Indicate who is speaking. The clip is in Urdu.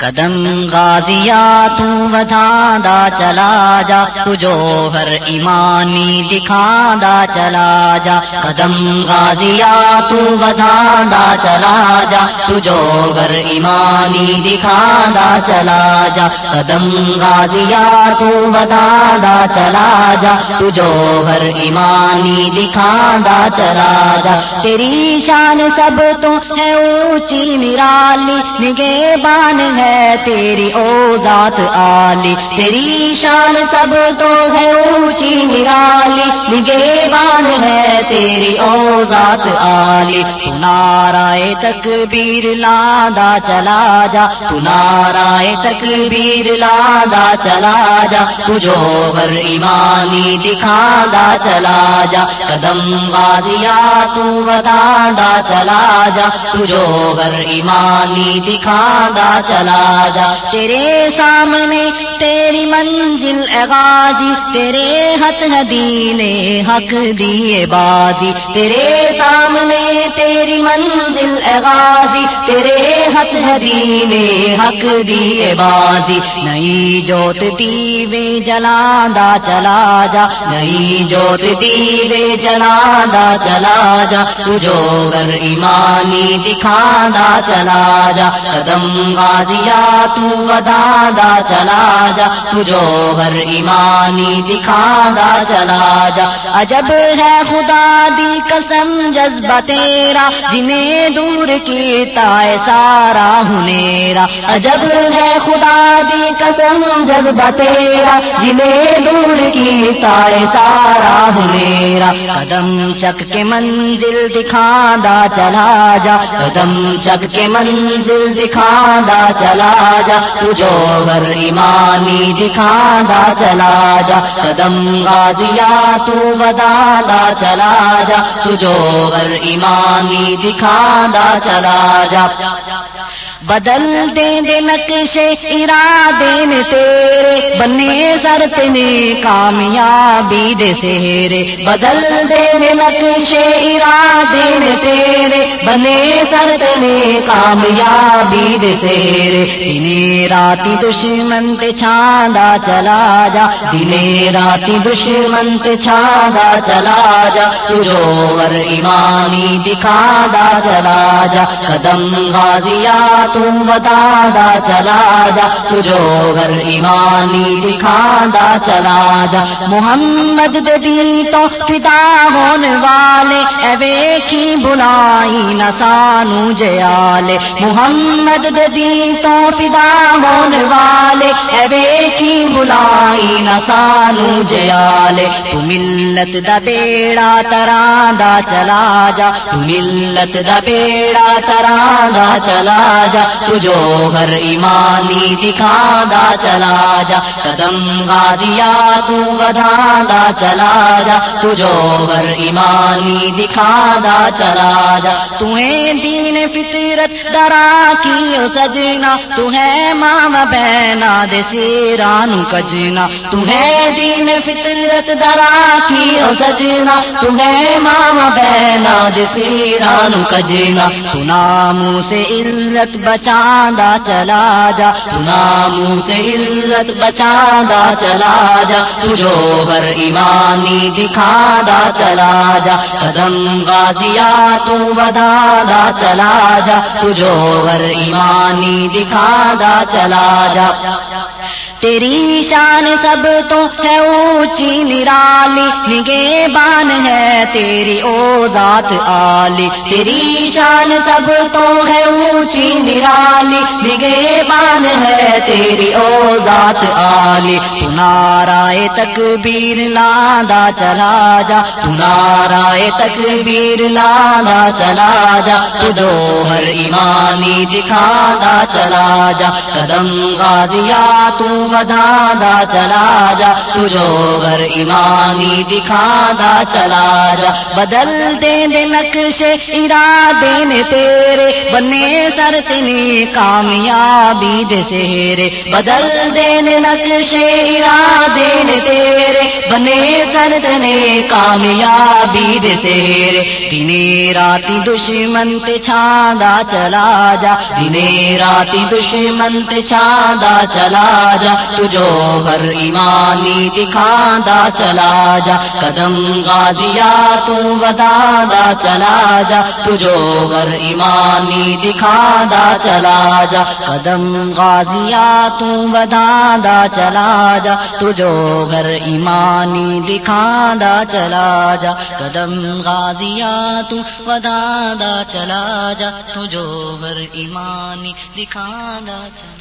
Speaker 1: قدم غازیا تو دا چلا جا تجو ہر ایمانی دکھا دا چلا جا۔ قدم غازیا تو دا چلا جا تجو ہر ایمانی دکھا دا چلا جا۔ قدم غازیا تو دا چلا جا تجو ہر ایمانی دکھا دا چلا جا۔ تیری شان سب تو ہے اونچی نرالی نگے بان ہے تیری او ذات آلی تیری شان سب تو ہے اونچی نرالی نگے بان ہے تیری او ذات آلی تو نارائے تک بیر لادا چلا جا، تو نارائے تک بیر لادا چلا جا تجھو ہر ایمانی دکھا دا چلا جا، قدم غازیا تو ودا دا چلا جا تجھو ہر ایمانی دکھا دا چلا جا تیرے سامنے تیری منزل اغازی تیرے ہت ندی حق دیے بازی، تیرے سامنے تیری منزل اغازی تیرے ہت ندی حق دیے بازی۔ نئی جوت دیوے جلا دا چلا جا۔ نئی جوت دیوے جلا دا چلا جا۔ تجھو گر ایمانی دکھانا چلا جا۔ قدم غازیا تو ودا دا چلا جا۔ تجھو ہر ایمانی دکھانا چلا جا۔ عجب ہے خدا دی قسم، جذبہ تیرا۔ جنہیں دور کیتا ہے سارا ہنیرا۔ عجب ہے خدا دی قسم، جذبہ تیرا۔ جنہیں دور کیتا ہے سارا ہنیرا۔ قدم چک کے منزل دکھا دا چلا جا۔ قدم چک کے منزل دکھا دا چلا جا۔ تجھو بر ایمانی دکھا دا چلا جا۔ قدم غازیا تو ودا دا چلا جا۔ تجھو بر ایمانی دکھا دا چلا جا۔ آپ بدل دے دے نقشے ارادے نے تیرے، بنے سرت نے کامیابی دے سہرے۔ بدل دے دے نقشے ارادے نے تیرے، بنے سرت نے کامیابی دے سہرے۔ دنے راتی دشمن تے چھاندا چلا جا دنے راتی دشمن تے چھاندا چلا جا۔ تجھو ور ایمانی دکھا دا چلا جا، قدم غازیات بتا دا چلا جا، تجھو گھر ایمانی دکھا دا چلا جا۔ محمد دی تو فدا ہونے والے اوے کی بلائی نہ سانو جیالے محمد دی تو فدا ہونے والے اوے کی بلائی نہ سانو جیالے تو ملت دا بیڑا ترا دا چلا جا، تو ملت دا بیڑا ترا دا چلا جا۔ تجھو ہر ایمانی دکھا دا چلا جا، قدم غازیا تو ودا دا چلا جا۔ تجھو ہر ایمانی دکھا دا چلا جا۔ تمہیں دین فطرت درا کی سجنا؟ تمہیں ماما بہنا دے سیران کجنا۔ تمہیں دین فطرت درا کی سجنا؟ تمہیں ماما بہنا دے سیران کجنا۔ تو ناموں سے عزت بچانا چلا جا۔ ناموں سے عزت بچانا چلا جا۔ تجھو ہر ایمانی دکھا دا چلا جا۔ قدم غازیا تو ودا دا چلا جا۔ تجھو ہر ایمانی دکھا دا چلا جا۔ تیری شان سب تو ہے اونچی نرالی، نگے بان ہے تیری او ذات آلی تیری شان سب تو ہے اونچی نرالی، نگے بان ہے تیری او ذات آلی تو نارائے تک بیر لادا چلا جا، تو نارائے تک بیر لادا چلا جا۔ تجھو ہر ایمانی دکھا دا چلا جا۔ قدم غازیا تو ودا چلا جا تجو گھر ایمانی دکھا دا چلا جا۔ بدل دے دے نقش، ارادے نے تیرے۔ بنے سر تنی کامیابی دے سہرے۔ بدل دے دے نقش، ارادے نے تیرے۔ بنے سر تنے کامیابی دے سہرے۔ دنی راتی دشمن تے چھاندا چلا جا۔ دنی راتی دشمن تے چھاندا چلا جا۔ تجو ہر ایمانی دکھاندا چلا جا قدم غازیا تو ودا چلا جا تجو گھر ایمانی دکھا چلا جا قدم غازیا تو ودا چلا جا تجو گھر ایمانی دکھا چلا جا قدم غازیا تو ودا چلا جا تجو گھر ایمانی دکھا چلا